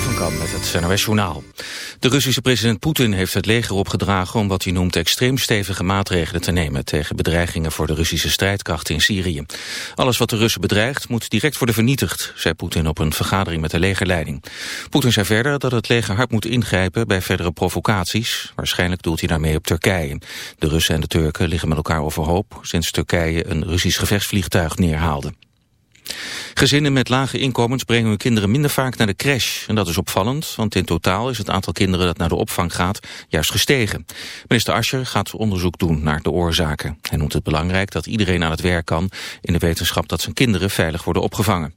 Van met het NOS Journaal. De Russische president Poetin heeft het leger opgedragen om wat hij noemt extreem stevige maatregelen te nemen tegen bedreigingen voor de Russische strijdkrachten in Syrië. Alles wat de Russen bedreigt moet direct worden vernietigd, zei Poetin op een vergadering met de legerleiding. Poetin zei verder dat het leger hard moet ingrijpen bij verdere provocaties. Waarschijnlijk doelt hij daarmee op Turkije. De Russen en de Turken liggen met elkaar overhoop sinds Turkije een Russisch gevechtsvliegtuig neerhaalde. Gezinnen met lage inkomens brengen hun kinderen minder vaak naar de crash. En dat is opvallend, want in totaal is het aantal kinderen dat naar de opvang gaat juist gestegen. Minister Ascher gaat onderzoek doen naar de oorzaken. Hij noemt het belangrijk dat iedereen aan het werk kan in de wetenschap dat zijn kinderen veilig worden opgevangen.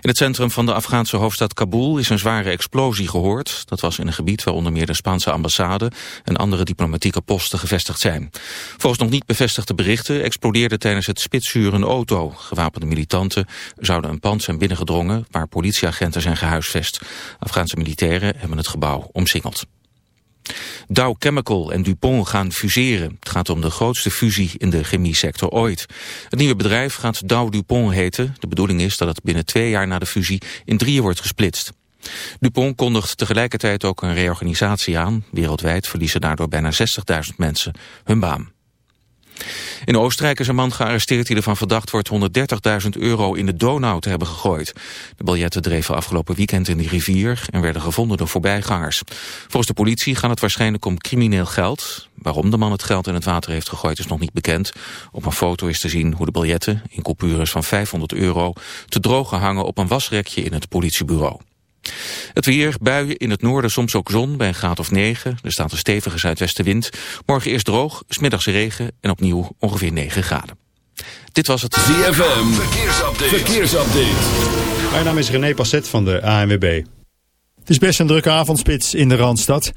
In het centrum van de Afghaanse hoofdstad Kabul is een zware explosie gehoord. Dat was in een gebied waar onder meer de Spaanse ambassade en andere diplomatieke posten gevestigd zijn. Volgens nog niet bevestigde berichten explodeerde tijdens het spitsuur een auto. Gewapende militanten zouden een pand zijn binnengedrongen waar politieagenten zijn gehuisvest. Afghaanse militairen hebben het gebouw omsingeld. Dow Chemical en DuPont gaan fuseren. Het gaat om de grootste fusie in de chemiesector ooit. Het nieuwe bedrijf gaat Dow DuPont heten. De bedoeling is dat het binnen twee jaar na de fusie in drieën wordt gesplitst. DuPont kondigt tegelijkertijd ook een reorganisatie aan. Wereldwijd verliezen daardoor bijna 60.000 mensen hun baan. In Oostenrijk is een man gearresteerd die ervan verdacht wordt 130.000 euro in de Donau te hebben gegooid. De biljetten dreven afgelopen weekend in die rivier en werden gevonden door voorbijgangers. Volgens de politie gaat het waarschijnlijk om crimineel geld. Waarom de man het geld in het water heeft gegooid is nog niet bekend. Op een foto is te zien hoe de biljetten, in coupures van 500 euro, te drogen hangen op een wasrekje in het politiebureau. Het weer, buien in het noorden, soms ook zon bij een graad of 9. Er staat een stevige zuidwestenwind. Morgen eerst droog, smiddags regen en opnieuw ongeveer 9 graden. Dit was het ZFM Verkeersupdate. Verkeersupdate. Mijn naam is René Passet van de ANWB. Het is best een drukke avondspits in de Randstad.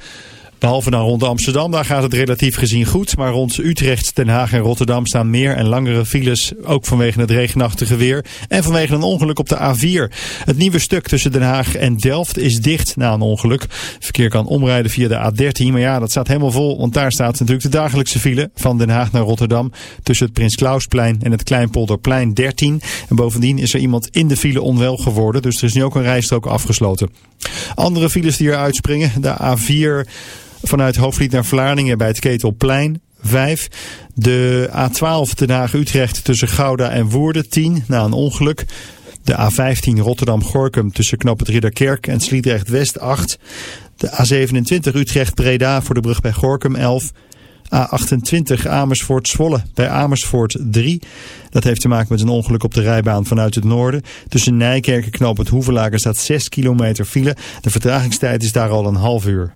Behalve dan rond Amsterdam, daar gaat het relatief gezien goed. Maar rond Utrecht, Den Haag en Rotterdam staan meer en langere files. Ook vanwege het regenachtige weer. En vanwege een ongeluk op de A4. Het nieuwe stuk tussen Den Haag en Delft is dicht na een ongeluk. Verkeer kan omrijden via de A13. Maar ja, dat staat helemaal vol. Want daar staat natuurlijk de dagelijkse file van Den Haag naar Rotterdam. Tussen het Prins Klausplein en het Kleinpolderplein 13. En bovendien is er iemand in de file onwel geworden. Dus er is nu ook een rijstrook afgesloten. Andere files die er uitspringen. De A4 vanuit Hoofdvliet naar Vlaardingen bij het Ketelplein 5. De A12 Den Haag-Utrecht tussen Gouda en Woerden 10 na een ongeluk. De A15 Rotterdam-Gorkum tussen Knop het Ridderkerk en Sliedrecht-West 8. De A27 Utrecht-Breda voor de brug bij Gorkum 11. A28 Amersfoort-Zwolle bij Amersfoort 3. Dat heeft te maken met een ongeluk op de rijbaan vanuit het noorden. Tussen Nijkerk en Knoop het Hoevelaken staat 6 kilometer file. De vertragingstijd is daar al een half uur.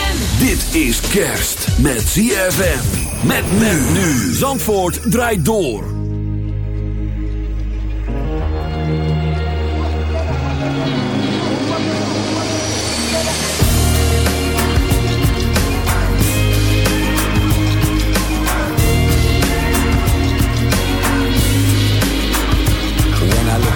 Dit is kerst met ZFM. Met men nu. Zandvoort draait door.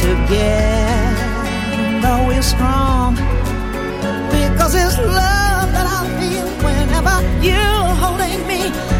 Together we're strong because it's love that I feel whenever you're holding me.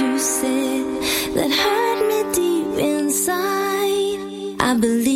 you said that hurt me deep inside, I believe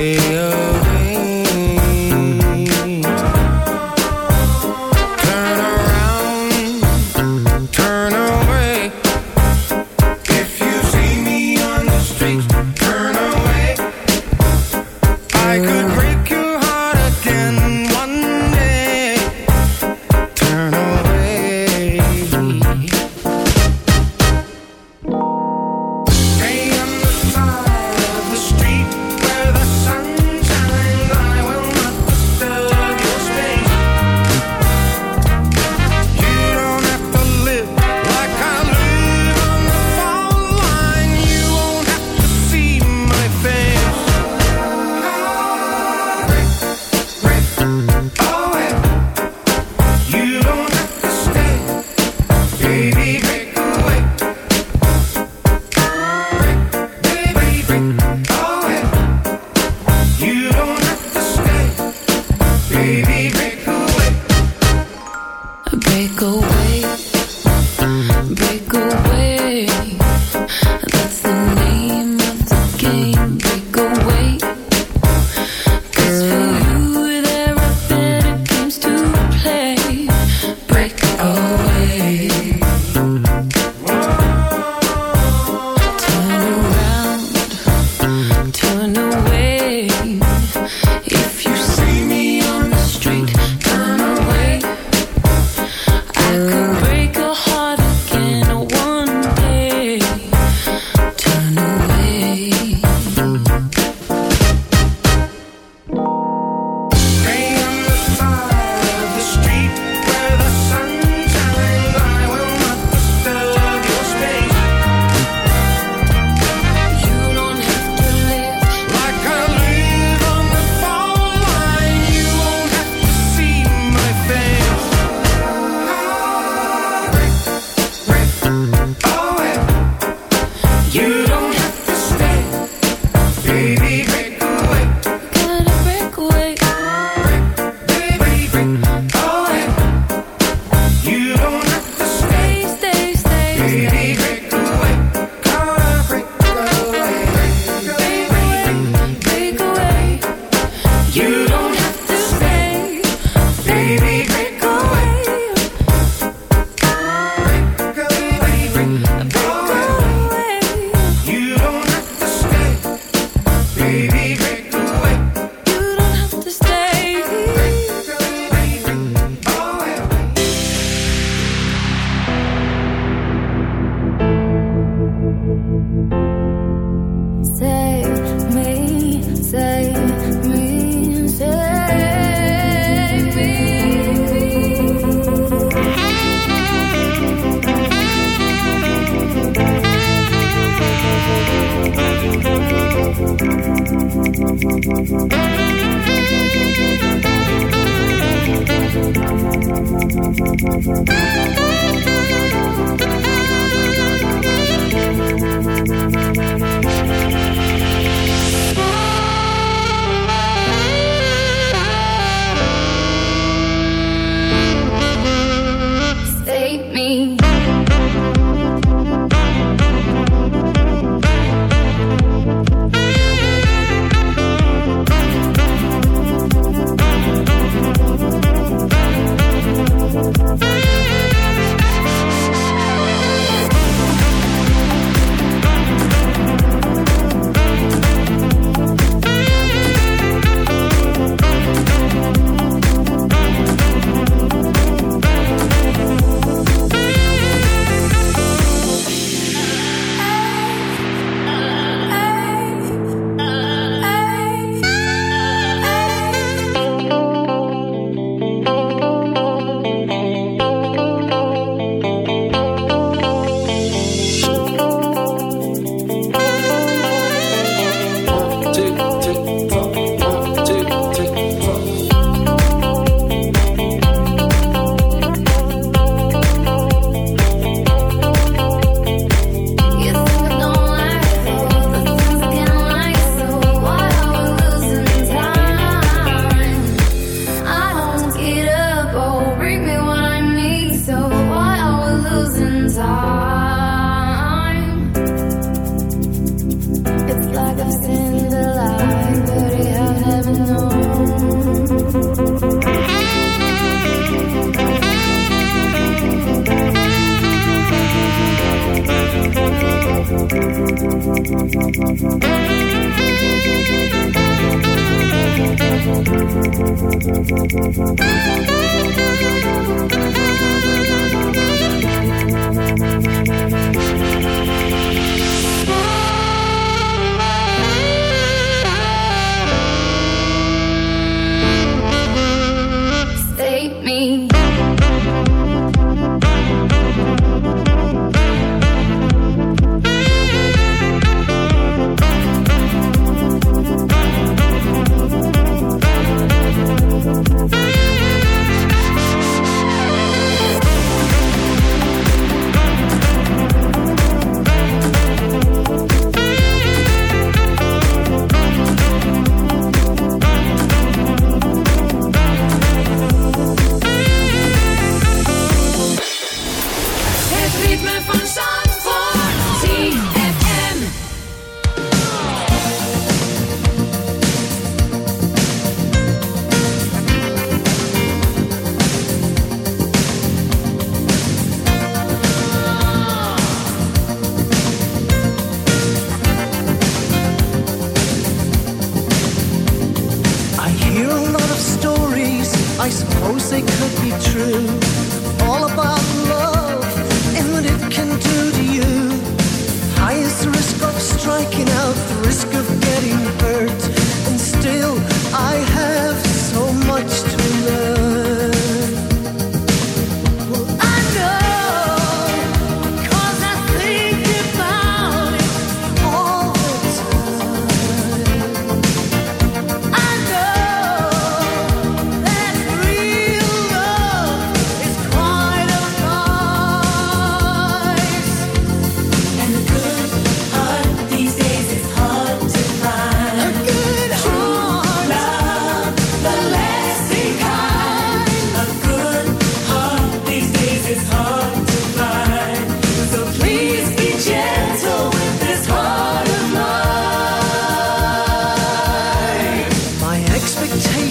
way.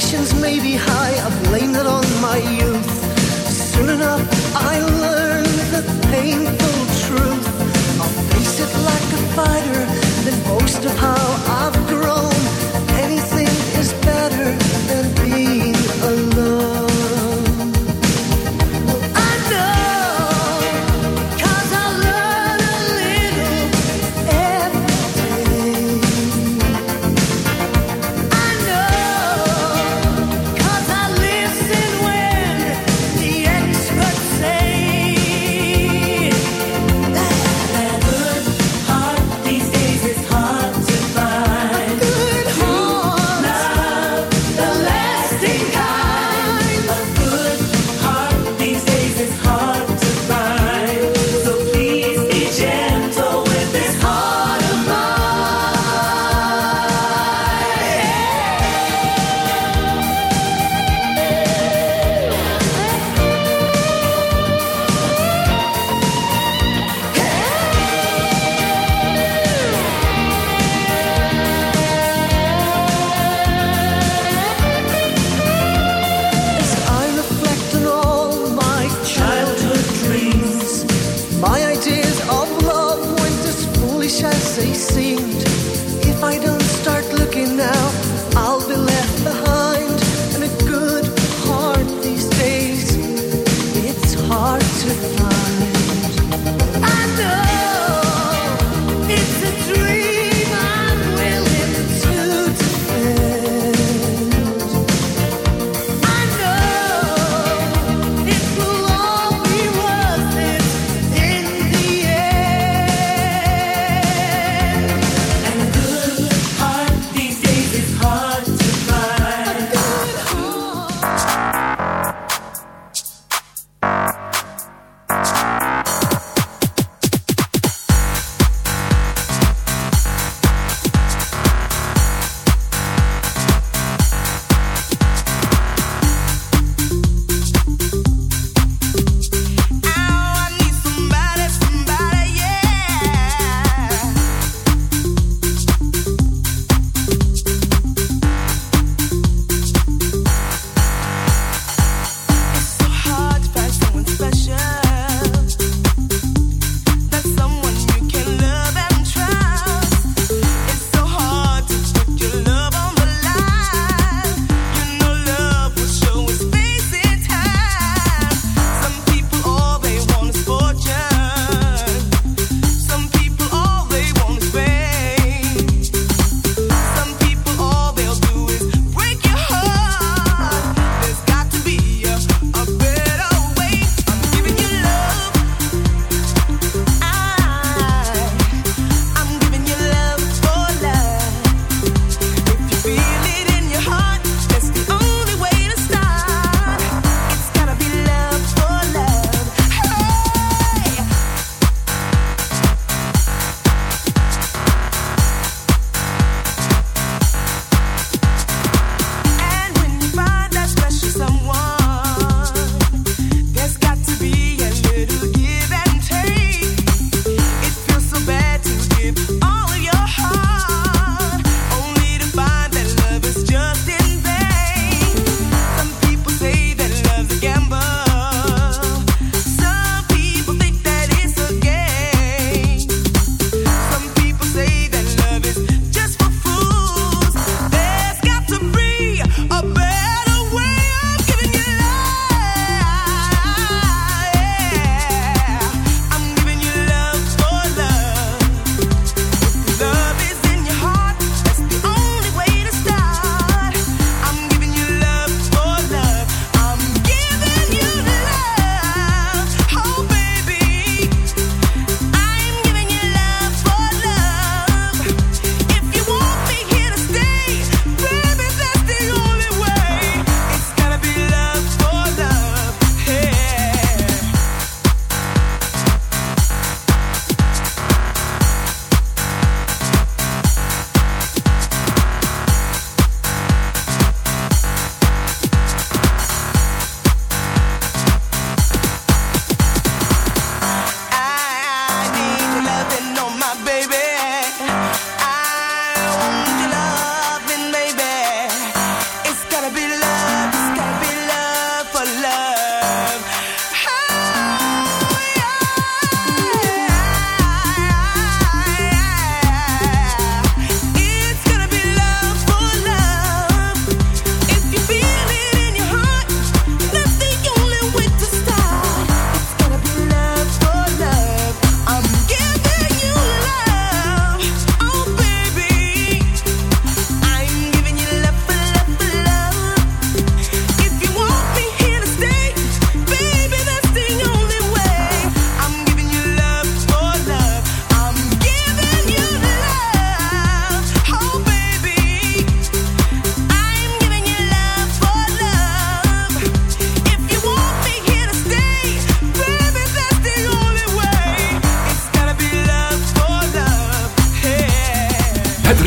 questions may be high.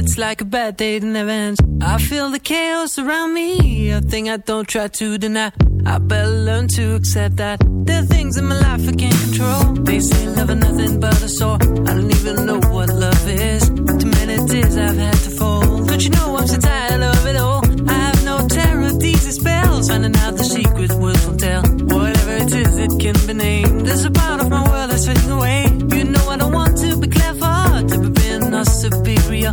it's like a bad day in advance. I feel the chaos around me, a thing I don't try to deny. I better learn to accept that there are things in my life I can't control. They say love is nothing but a sore. I don't even know what love is. Too many tears I've had to fold. But you know I'm so tired of it all. I have no terror, these spells. Finding out the secret words will tell. Whatever it is, it can be named. There's a part of my world that's fading away. You know I don't want to be clever, to be superior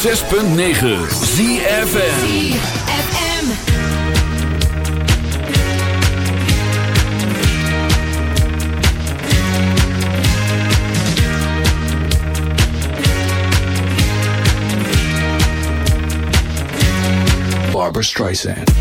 106.9 ZFM. Barbara Streisand.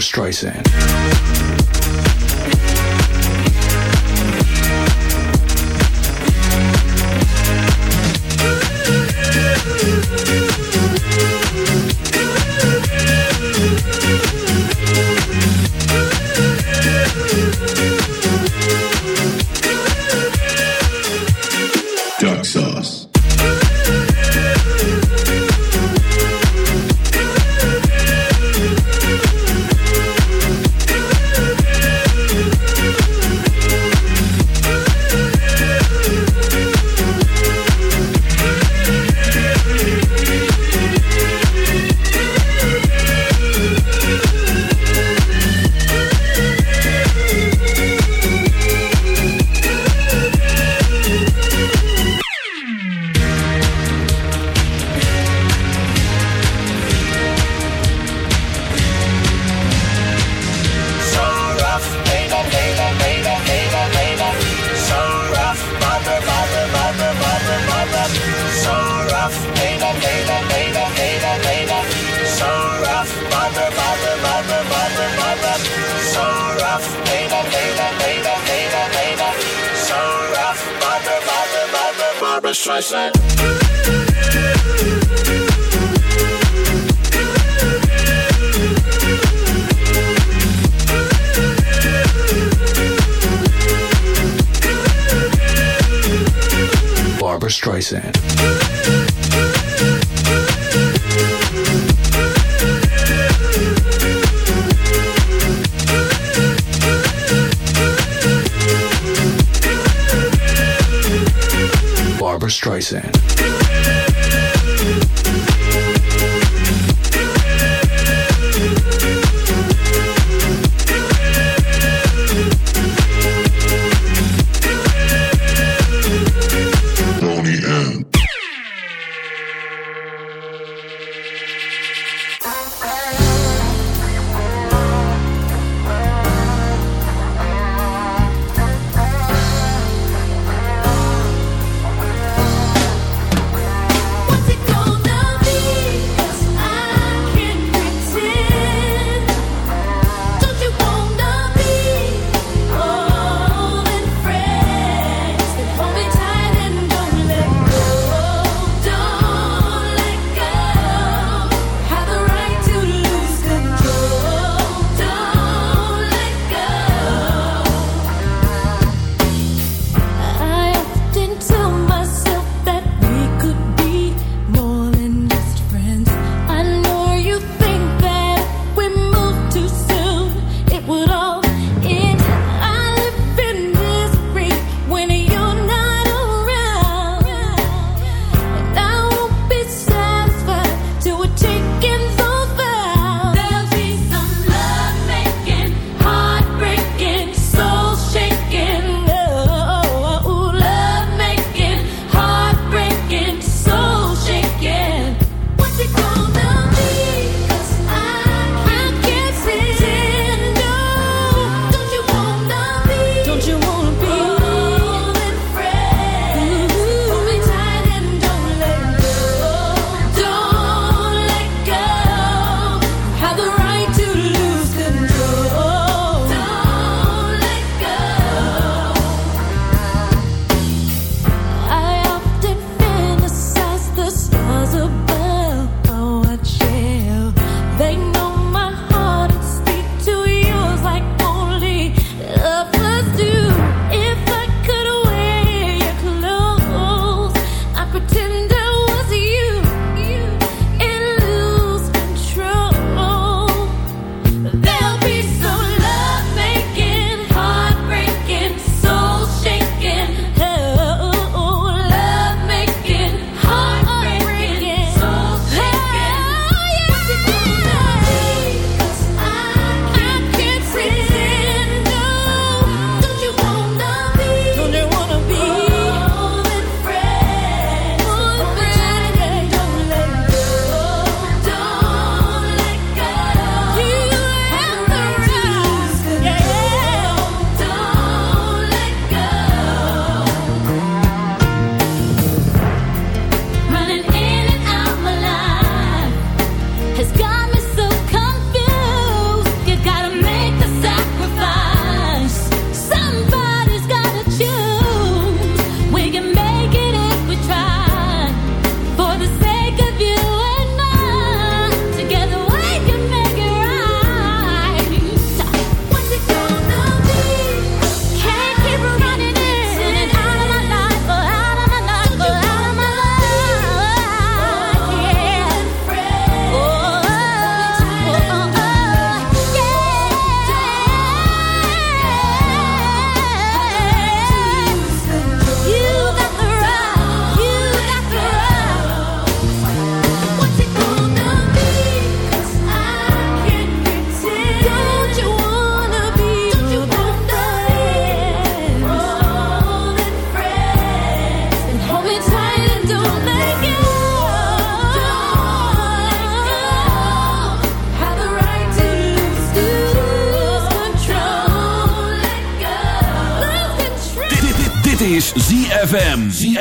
Streisand.